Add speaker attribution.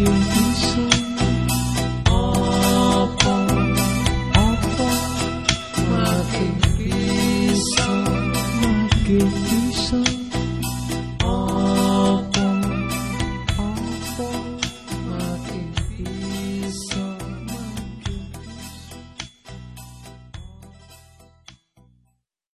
Speaker 1: 愿你心。